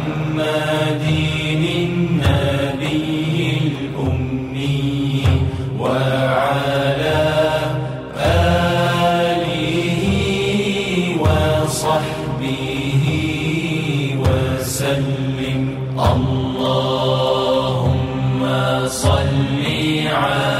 محمد النبي الأمي وعلى آله وصحبه وسلم. اللهم صل على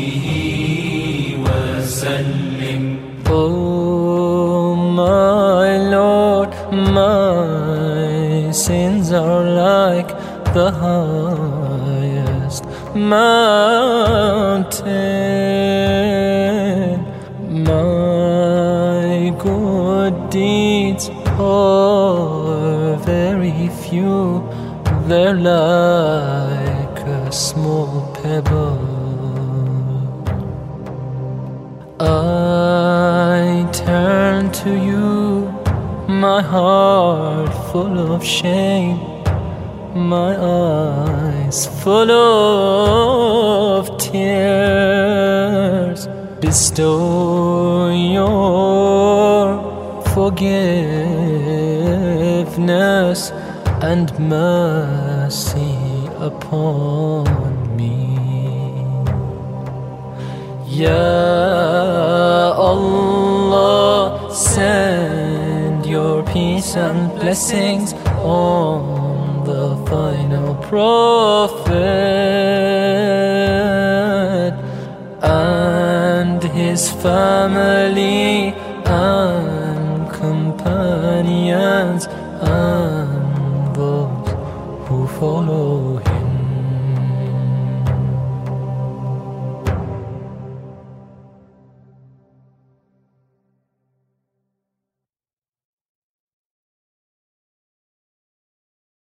my sins are like the highest mountain. My good deeds are very few, they're like a small pebble. I turn to you, my heart full of shame, my eyes full of tears. Bestow your forgiveness and mercy upon me. Ya and blessings on the final prophet and his family and companions and